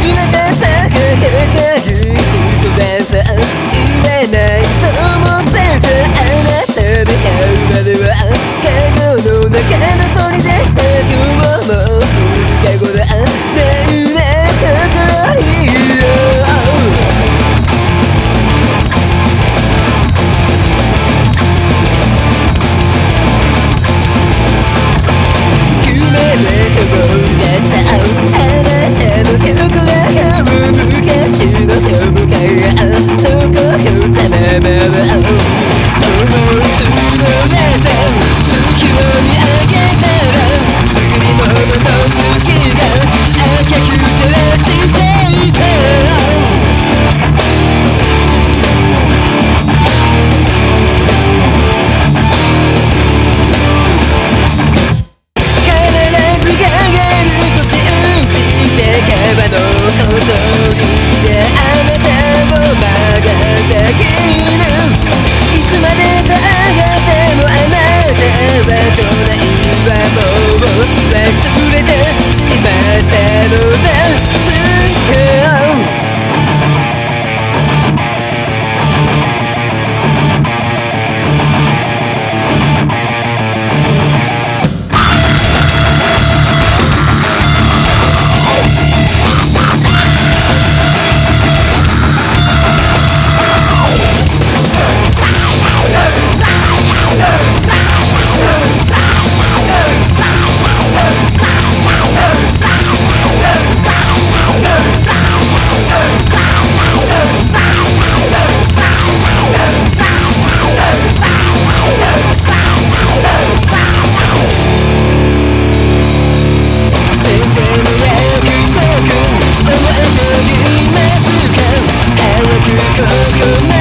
きな Good night.